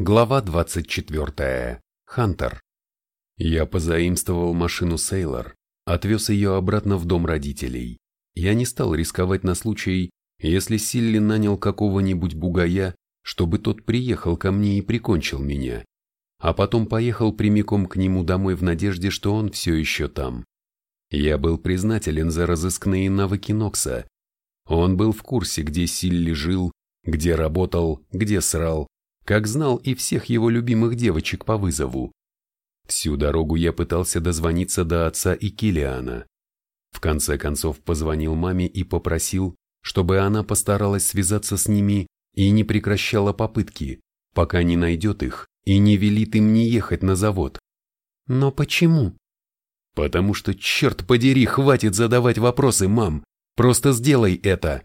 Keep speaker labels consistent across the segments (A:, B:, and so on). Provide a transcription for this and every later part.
A: Глава 24. Хантер. Я позаимствовал машину Сейлор, отвез ее обратно в дом родителей. Я не стал рисковать на случай, если Силли нанял какого-нибудь бугая, чтобы тот приехал ко мне и прикончил меня, а потом поехал прямиком к нему домой в надежде, что он все еще там. Я был признателен за разыскные навыки Нокса. Он был в курсе, где Силли жил, где работал, где срал, как знал и всех его любимых девочек по вызову. Всю дорогу я пытался дозвониться до отца и Килиана. В конце концов позвонил маме и попросил, чтобы она постаралась связаться с ними и не прекращала попытки, пока не найдет их и не велит им не ехать на завод.
B: Но почему?
A: Потому что, черт подери, хватит задавать вопросы, мам. Просто сделай это.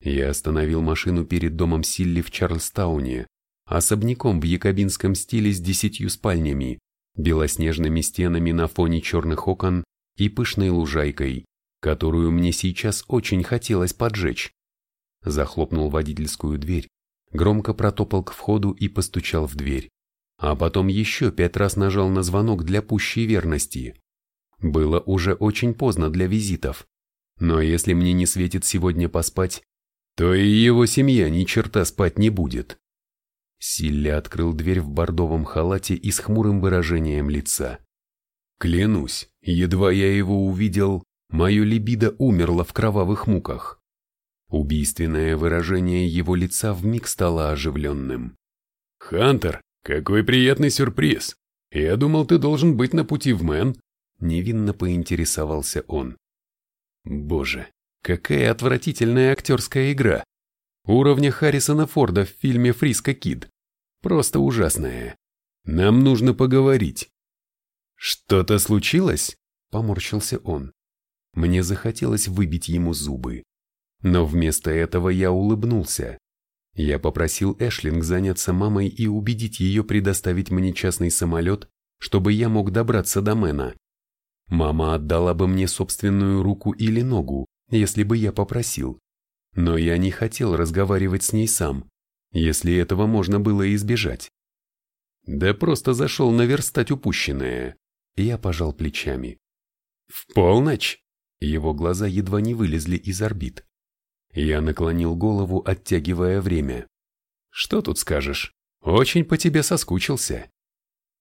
A: Я остановил машину перед домом Силли в Чарльстауне, особняком в якобинском стиле с десятью спальнями, белоснежными стенами на фоне черных окон и пышной лужайкой, которую мне сейчас очень хотелось поджечь. Захлопнул водительскую дверь, громко протопал к входу и постучал в дверь, а потом еще пять раз нажал на звонок для пущей верности. Было уже очень поздно для визитов, но если мне не светит сегодня поспать, то и его семья ни черта спать не будет. Силли открыл дверь в бордовом халате и с хмурым выражением лица. Клянусь, едва я его увидел, мое либидо умерло в кровавых муках. Убийственное выражение его лица вмиг стало оживленным. «Хантер, какой приятный сюрприз! Я думал, ты должен быть на пути в Мэн!» Невинно поинтересовался он. Боже, какая отвратительная актерская игра! Уровня Харрисона Форда в фильме «Фриско Кид». Просто ужасное. Нам нужно поговорить. Что-то случилось? Поморщился он. Мне захотелось выбить ему зубы. Но вместо этого я улыбнулся. Я попросил Эшлинг заняться мамой и убедить ее предоставить мне частный самолет, чтобы я мог добраться до Мэна. Мама отдала бы мне собственную руку или ногу, если бы я попросил. Но я не хотел разговаривать с ней сам, если этого можно было избежать. Да просто зашел наверстать упущенное. Я пожал плечами. В полночь? Его глаза едва не вылезли из орбит. Я наклонил голову, оттягивая время. Что тут скажешь? Очень по тебе соскучился.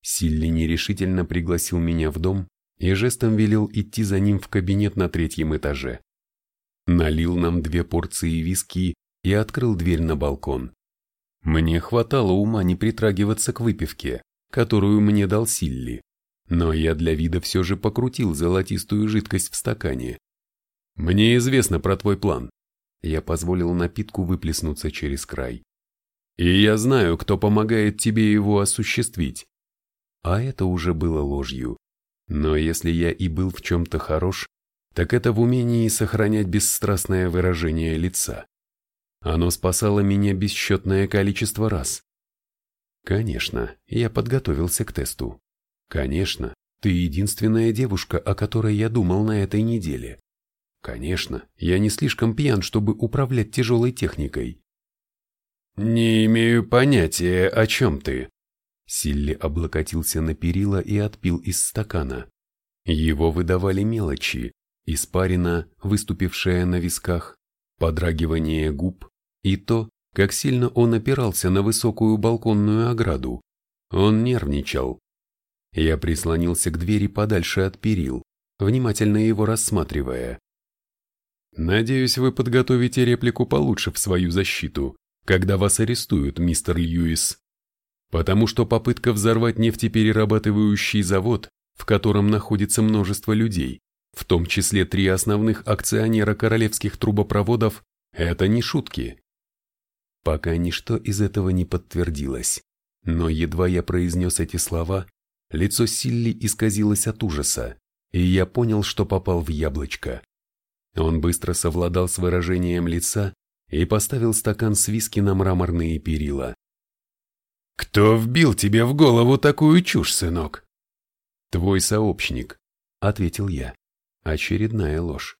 A: Силли нерешительно пригласил меня в дом и жестом велел идти за ним в кабинет на третьем этаже. Налил нам две порции виски и открыл дверь на балкон. Мне хватало ума не притрагиваться к выпивке, которую мне дал Силли, но я для вида все же покрутил золотистую жидкость в стакане. «Мне известно про твой план». Я позволил напитку выплеснуться через край. «И я знаю, кто помогает тебе его осуществить». А это уже было ложью. Но если я и был в чем-то хорош, так это в умении сохранять бесстрастное выражение лица. Оно спасало меня бесчетное количество раз. Конечно, я подготовился к тесту. Конечно, ты единственная девушка, о которой я думал на этой неделе. Конечно, я не слишком пьян, чтобы управлять тяжелой техникой. Не имею понятия, о чем ты. Силли облокотился на перила и отпил из стакана. Его выдавали мелочи, испарина, выступившая на висках, подрагивание губ, и то, как сильно он опирался на высокую балконную ограду. Он нервничал. Я прислонился к двери подальше от перил, внимательно его рассматривая. «Надеюсь, вы подготовите реплику получше в свою защиту, когда вас арестуют, мистер Льюис. Потому что попытка взорвать нефтеперерабатывающий завод, в котором находится множество людей, в том числе три основных акционера королевских трубопроводов, это не шутки. Пока ничто из этого не подтвердилось, но едва я произнес эти слова, лицо Силли исказилось от ужаса, и я понял, что попал в яблочко. Он быстро совладал с выражением лица и поставил стакан с виски на мраморные перила. «Кто вбил тебе в голову такую чушь, сынок?» «Твой сообщник», — ответил я. Очередная ложь.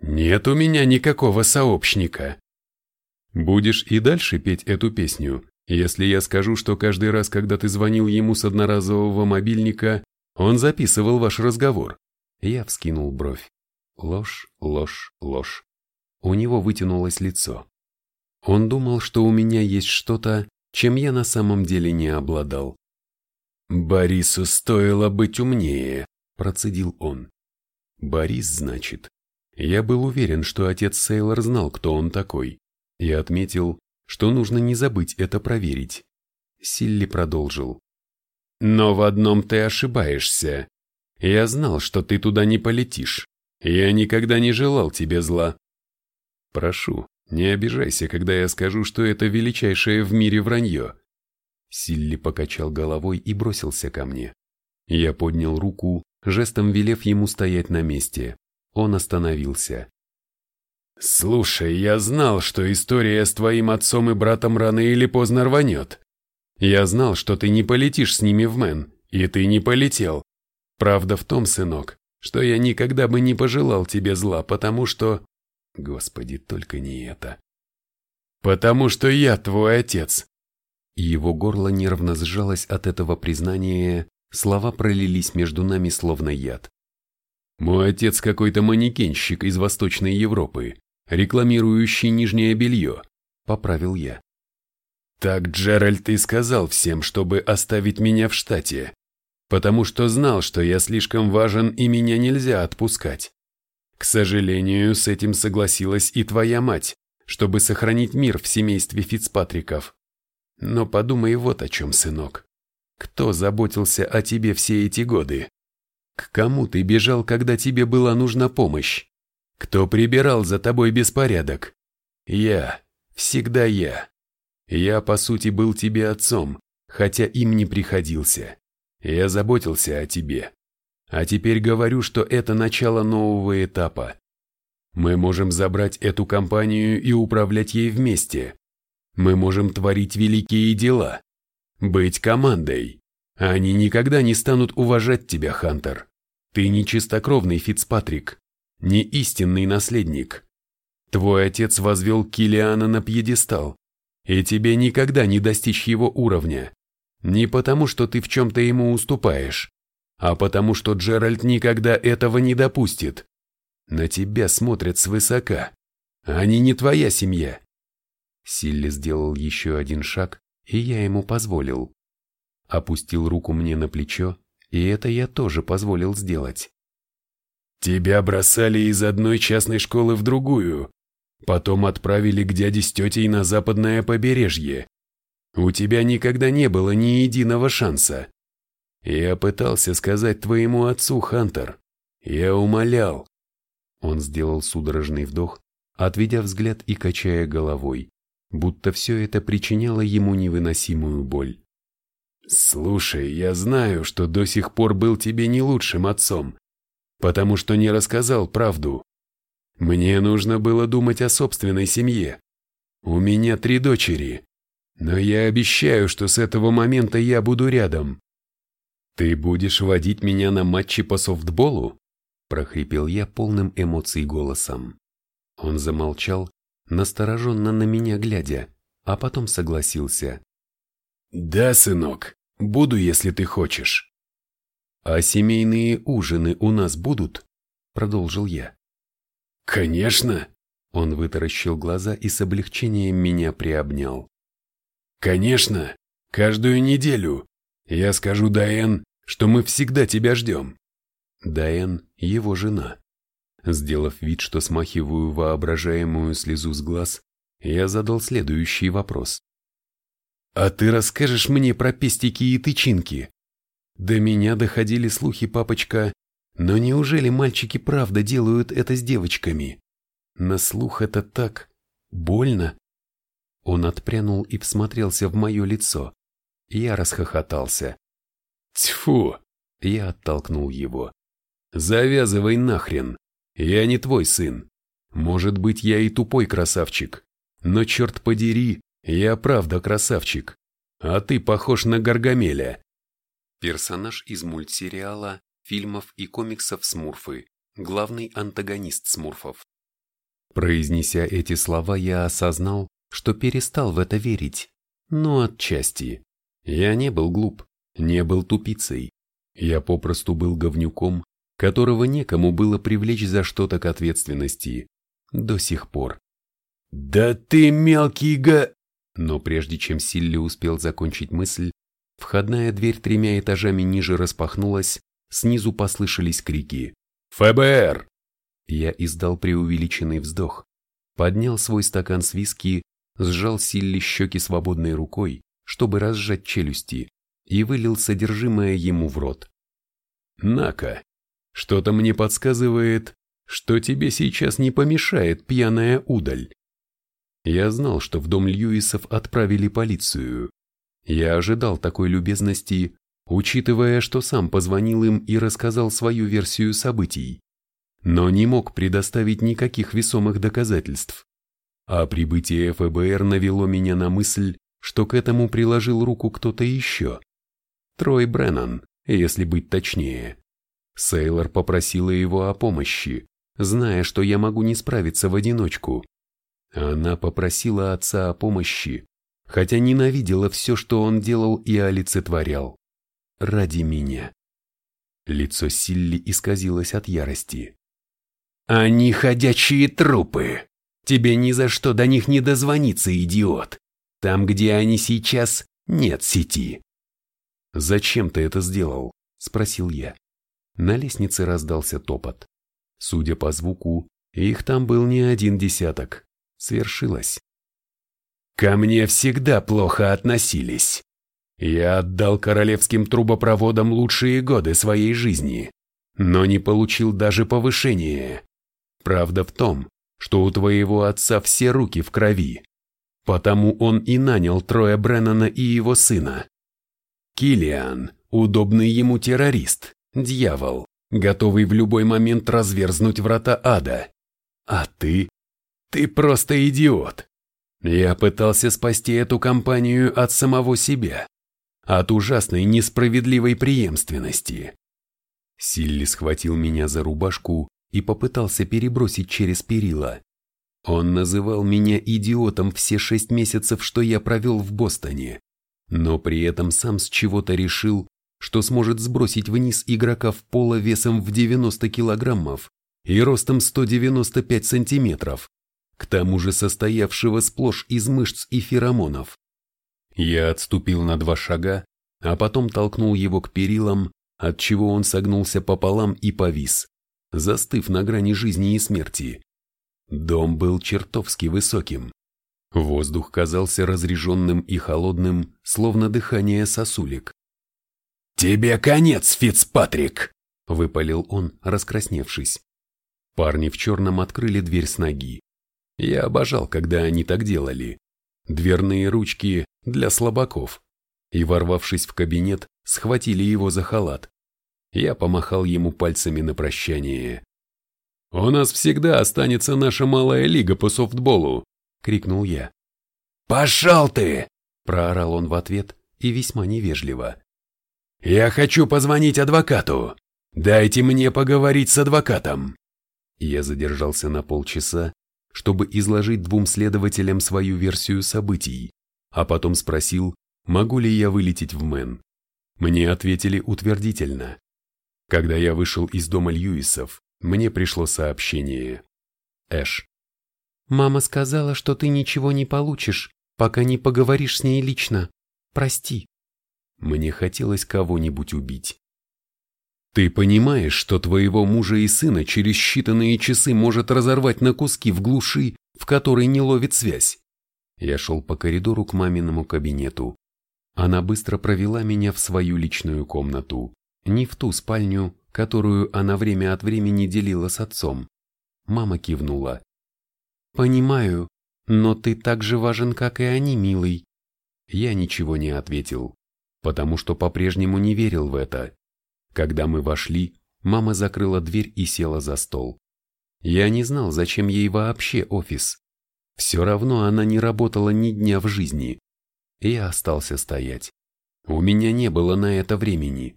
A: «Нет у меня никакого сообщника», Будешь и дальше петь эту песню, Если я скажу, что каждый раз, когда ты звонил ему с одноразового мобильника, он записывал ваш разговор. Я вскинул бровь. Ложь, ложь, ложь. У него вытянулось лицо. Он думал, что у меня есть что-то, чем я на самом деле не обладал. «Борису стоило быть умнее», – процедил он. «Борис, значит?» Я был уверен, что отец Сейлор знал, кто он такой. Я отметил, что нужно не забыть это проверить. Силли продолжил. «Но в одном ты ошибаешься. Я знал, что ты туда не полетишь. Я никогда не желал тебе зла. Прошу, не обижайся, когда я скажу, что это величайшее в мире вранье. Силли покачал головой и бросился ко мне. Я поднял руку, жестом велев ему стоять на месте. Он остановился. «Слушай, я знал, что история с твоим отцом и братом рано или поздно рванет. Я знал, что ты не полетишь с ними в Мэн, и ты не полетел. Правда в том, сынок, что я никогда бы не пожелал тебе зла, потому что... Господи, только не это. Потому что я твой отец, его горло нервно сжалось от этого признания, слова пролились между нами словно яд. «Мой отец какой-то манекенщик из Восточной Европы, рекламирующий нижнее белье», — поправил я. «Так Джеральд и сказал всем, чтобы оставить меня в штате, потому что знал, что я слишком важен и меня нельзя отпускать. К сожалению, с этим согласилась и твоя мать, чтобы сохранить мир в семействе Фицпатриков. Но подумай вот о чем, сынок. Кто заботился о тебе все эти годы? К кому ты бежал, когда тебе была нужна помощь? Кто прибирал за тобой беспорядок? Я. Всегда я. Я, по сути, был тебе отцом, хотя им не приходился. Я заботился о тебе. А теперь говорю, что это начало нового этапа. Мы можем забрать эту компанию и управлять ей вместе. Мы можем творить великие дела, быть командой. Они никогда не станут уважать тебя, Хантер. Ты не чистокровный Фицпатрик, не истинный наследник. Твой отец возвел Килиана на пьедестал, и тебе никогда не достичь его уровня. Не потому, что ты в чем-то ему уступаешь, а потому, что Джеральд никогда этого не допустит. На тебя смотрят свысока. Они не твоя семья, Силли сделал еще один шаг, и я ему позволил. Опустил руку мне на плечо, и это я тоже позволил сделать. «Тебя бросали из одной частной школы в другую, потом отправили к дяде с тетей на западное побережье. У тебя никогда не было ни единого шанса. Я пытался сказать твоему отцу, Хантер. Я умолял». Он сделал судорожный вдох, отведя взгляд и качая головой будто все это причиняло ему невыносимую боль. «Слушай, я знаю, что до сих пор был тебе не лучшим отцом, потому что не рассказал правду. Мне нужно было думать о собственной семье. У меня три дочери, но я обещаю, что с этого момента я буду рядом. Ты будешь водить меня на матчи по софтболу?» прохрипел я полным эмоций голосом. Он замолчал, настороженно на меня глядя, а потом согласился. «Да, сынок, буду, если ты хочешь». «А семейные ужины у нас будут?» – продолжил я. «Конечно!» – он вытаращил глаза и с облегчением меня приобнял. «Конечно! Каждую неделю! Я скажу Дайен, что мы всегда тебя ждем!» Дайен – его жена. Сделав вид, что смахиваю воображаемую слезу с глаз, я задал следующий вопрос. «А ты расскажешь мне про пестики и тычинки?» До меня доходили слухи, папочка, но неужели мальчики правда делают это с девочками? На слух это так больно. Он отпрянул и всмотрелся в мое лицо. Я расхохотался. Тьфу! Я оттолкнул его. Завязывай нахрен. Я не твой сын. Может быть, я и тупой красавчик. Но черт подери, я правда красавчик. А ты похож на Гаргамеля. Персонаж из мультсериала, фильмов и комиксов Смурфы. Главный антагонист Смурфов. Произнеся эти слова, я осознал, что перестал в это верить. Ну, отчасти. Я не был глуп, не был тупицей. Я попросту был говнюком, которого некому было привлечь за что-то к ответственности. До сих пор. «Да ты мелкий га...» Но прежде чем Силли успел закончить мысль, входная дверь тремя этажами ниже распахнулась, снизу послышались крики. «ФБР!» Я издал преувеличенный вздох, поднял свой стакан с виски, сжал Силли щеки свободной рукой, чтобы разжать челюсти, и вылил содержимое ему в рот. «На-ка, что-то мне подсказывает, что тебе сейчас не помешает пьяная удаль». Я знал, что в дом Льюисов отправили полицию. Я ожидал такой любезности, учитывая, что сам позвонил им и рассказал свою версию событий, но не мог предоставить никаких весомых доказательств. А прибытие ФБР навело меня на мысль, что к этому приложил руку кто-то еще. Трой Бреннан, если быть точнее. Сейлор попросила его о помощи, зная, что я могу не справиться в одиночку. Она попросила отца о помощи, хотя ненавидела все, что он делал и олицетворял. Ради меня. Лицо Силли исказилось от ярости. «Они ходячие трупы! Тебе ни за что до них не дозвониться, идиот! Там, где они сейчас, нет сети!» «Зачем ты это сделал?» – спросил я. На лестнице раздался топот. Судя по звуку, их там был не один десяток свершилось. Ко мне всегда плохо относились. Я отдал королевским трубопроводам лучшие годы своей жизни, но не получил даже повышения. Правда в том, что у твоего отца все руки в крови, потому он и нанял Троя Бреннана и его сына. Килиан, удобный ему террорист, дьявол, готовый в любой момент разверзнуть врата ада. А ты ты просто идиот. Я пытался спасти эту компанию от самого себя, от ужасной несправедливой преемственности. Силли схватил меня за рубашку и попытался перебросить через перила. Он называл меня идиотом все шесть месяцев, что я провел в Бостоне, но при этом сам с чего-то решил, что сможет сбросить вниз игрока в пола весом в 90 килограммов и ростом 195 сантиметров к тому же состоявшего сплошь из мышц и феромонов. Я отступил на два шага, а потом толкнул его к перилам, отчего он согнулся пополам и повис, застыв на грани жизни и смерти. Дом был чертовски высоким. Воздух казался разреженным и холодным, словно дыхание сосулек. «Тебе конец, Фицпатрик!» — выпалил он, раскрасневшись. Парни в черном открыли дверь с ноги. Я обожал, когда они так делали. Дверные ручки для слабаков. И, ворвавшись в кабинет, схватили его за халат. Я помахал ему пальцами на прощание. «У нас всегда останется наша малая лига по софтболу!» — крикнул я. «Пошел ты!» — проорал он в ответ и весьма невежливо. «Я хочу позвонить адвокату! Дайте мне поговорить с адвокатом!» Я задержался на полчаса, чтобы изложить двум следователям свою версию событий, а потом спросил, могу ли я вылететь в Мэн. Мне ответили утвердительно. Когда я вышел из дома Льюисов, мне пришло сообщение. Эш.
B: «Мама сказала, что ты ничего не получишь, пока не поговоришь с ней лично. Прости».
A: Мне хотелось кого-нибудь убить. Ты понимаешь, что твоего мужа и сына через считанные часы может разорвать на куски в глуши, в которой не ловит связь? Я шел по коридору к маминому кабинету. Она быстро провела меня в свою личную комнату, не в ту спальню, которую она время от времени делила с отцом. Мама кивнула.
B: «Понимаю, но ты так же важен, как и они, милый».
A: Я ничего не ответил, потому что по-прежнему не верил в это. Когда мы вошли, мама закрыла дверь и села за стол. Я не знал, зачем ей вообще офис. Все равно она не работала ни дня в жизни. Я остался стоять. У меня не было на это времени.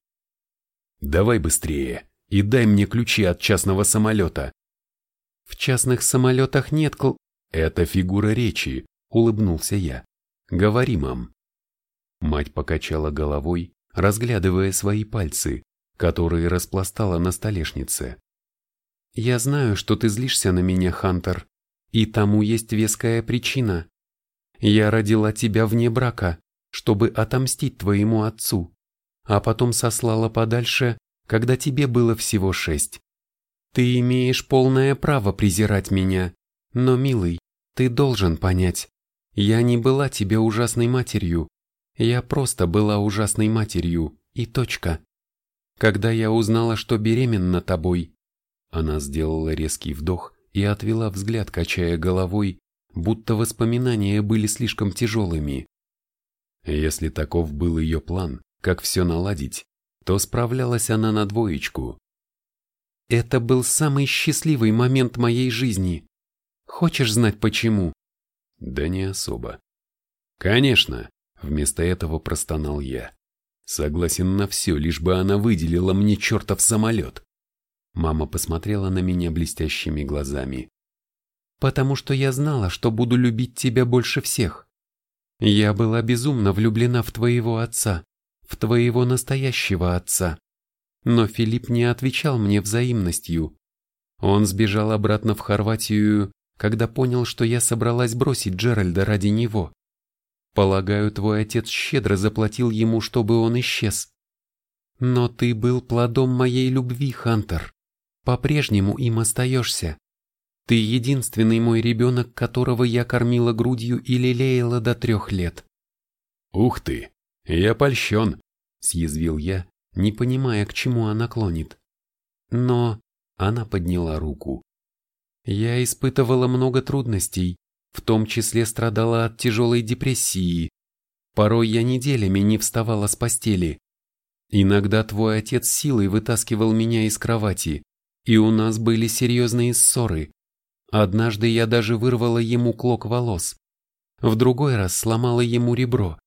A: «Давай быстрее и дай мне ключи от частного самолета».
B: «В частных самолетах нет кл...»
A: «Это фигура речи», — улыбнулся я. «Говори, мам, Мать покачала головой, разглядывая свои пальцы, которые распластала на столешнице.
B: «Я знаю, что ты злишься на меня, Хантер, и тому есть веская причина. Я родила тебя вне брака, чтобы отомстить твоему отцу, а потом сослала подальше, когда тебе было всего шесть. Ты имеешь полное право презирать меня, но, милый, ты должен понять, я не была тебе ужасной матерью, я просто была ужасной матерью, и точка. Когда я узнала, что беременна тобой, она сделала резкий вдох и отвела взгляд, качая головой, будто воспоминания были слишком тяжелыми. Если таков был ее план, как все наладить, то справлялась она на двоечку. Это был самый счастливый момент моей жизни. Хочешь знать почему?
A: Да не особо. Конечно, вместо этого простонал я. Согласен на все, лишь бы она выделила мне чертов самолет. Мама посмотрела на меня блестящими глазами.
B: «Потому что я знала, что буду любить тебя больше всех. Я была безумно влюблена в твоего отца, в твоего настоящего отца. Но Филипп не отвечал мне взаимностью. Он сбежал обратно в Хорватию, когда понял, что я собралась бросить Джеральда ради него. Полагаю, твой отец щедро заплатил ему, чтобы он исчез. Но ты был плодом моей любви, Хантер. По-прежнему им остаешься. Ты единственный мой ребенок, которого я кормила грудью и лелеяла до трех лет.
A: Ух ты, я польщен,
B: съязвил я, не понимая, к чему она клонит. Но она подняла руку. Я испытывала много трудностей, в том числе страдала от тяжелой депрессии. Порой я неделями не вставала с постели. Иногда твой отец силой вытаскивал меня из кровати, и у нас были серьезные ссоры. Однажды я даже вырвала ему клок волос. В другой раз сломала ему ребро.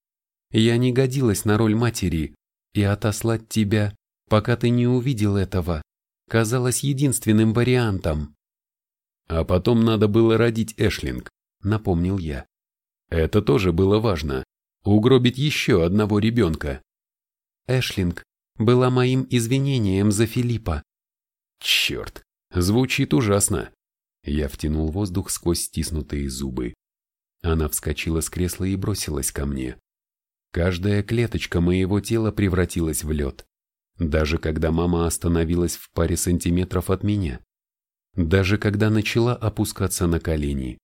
B: Я не годилась на роль матери, и отослать тебя, пока ты не увидел этого, казалось единственным вариантом.
A: А потом надо было родить Эшлинг напомнил я. Это тоже было важно. Угробить еще одного ребенка.
B: Эшлинг была моим извинением за Филиппа.
A: Черт, звучит ужасно. Я втянул воздух сквозь стиснутые зубы. Она вскочила с кресла и бросилась ко мне. Каждая клеточка моего тела превратилась в лед. Даже когда мама остановилась в паре сантиметров от меня. Даже когда начала опускаться на колени.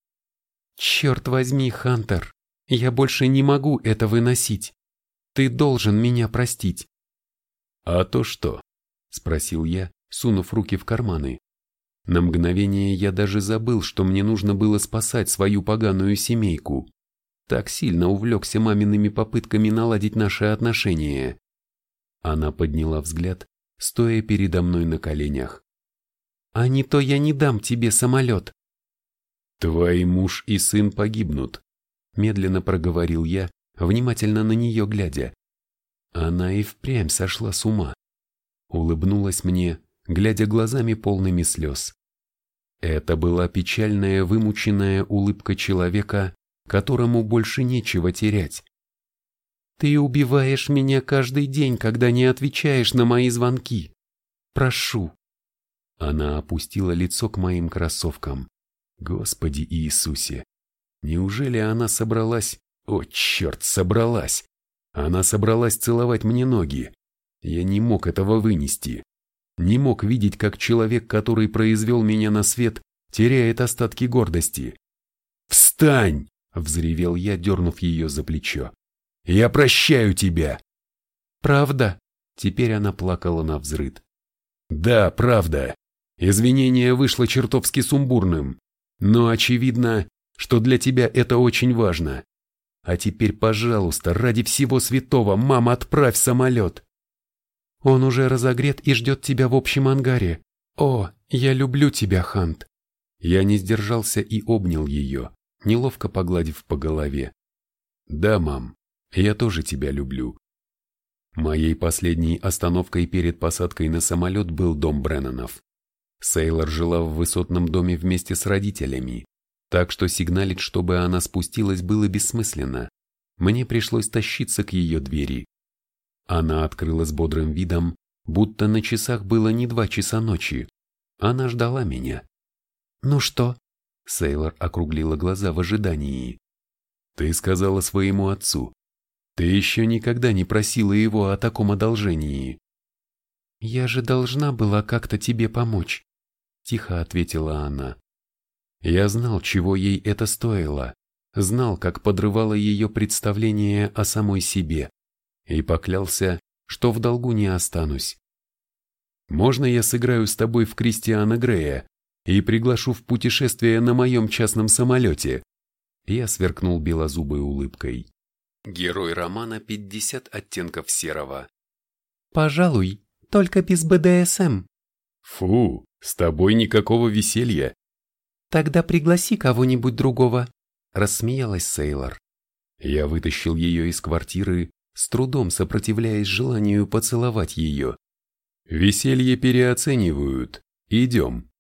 B: «Черт возьми, Хантер, я больше не могу это выносить. Ты должен меня простить».
A: «А то что?» – спросил я, сунув руки в карманы. На мгновение я даже забыл, что мне нужно было спасать свою поганую семейку. Так сильно увлекся мамиными попытками наладить наши отношения. Она подняла взгляд, стоя передо мной на коленях.
B: «А не то я не дам тебе самолет.
A: «Твой муж и сын погибнут», — медленно проговорил я, внимательно на нее глядя. Она и впрямь сошла с ума. Улыбнулась мне, глядя глазами полными слез. Это была печальная вымученная улыбка человека, которому больше нечего терять.
B: «Ты убиваешь меня каждый день, когда не отвечаешь на мои звонки. Прошу».
A: Она опустила лицо к моим кроссовкам. Господи Иисусе! Неужели она собралась... О, черт, собралась! Она собралась целовать мне ноги. Я не мог этого вынести. Не мог видеть, как человек, который произвел меня на свет, теряет остатки гордости. «Встань!» — взревел я, дернув ее за плечо. «Я прощаю тебя!»
B: «Правда?»
A: Теперь она плакала на взрыд. «Да, правда. Извинение вышло чертовски сумбурным. Но очевидно, что для тебя это очень важно. А теперь, пожалуйста, ради всего святого, мама, отправь самолет.
B: Он уже разогрет и ждет тебя в общем ангаре. О, я люблю тебя, Хант.
A: Я не сдержался и обнял ее, неловко погладив по голове. Да, мам, я тоже тебя люблю. Моей последней остановкой перед посадкой на самолет был дом Бреннанов. Сейлор жила в высотном доме вместе с родителями, так что сигналить, чтобы она спустилась, было бессмысленно. мне пришлось тащиться к ее двери. Она открыла с бодрым видом, будто на часах было не два часа ночи. Она ждала меня.
B: «Ну что?»
A: Сейлор округлила глаза в ожидании. «Ты сказала своему отцу. Ты еще никогда не просила его о таком одолжении».
B: «Я же должна была как-то тебе помочь», — тихо ответила она.
A: Я знал, чего ей это стоило, знал, как подрывало ее представление о самой себе, и поклялся, что в долгу не останусь. «Можно я сыграю с тобой в Кристиана Грея и приглашу в путешествие на моем частном самолете?» Я сверкнул белозубой улыбкой. Герой романа «50 оттенков серого».
B: «Пожалуй, только без БДСМ».
A: «Фу, с тобой никакого веселья».
B: «Тогда пригласи кого-нибудь другого», — рассмеялась Сейлор.
A: Я вытащил ее из квартиры, с трудом сопротивляясь желанию поцеловать ее. «Веселье переоценивают. Идем».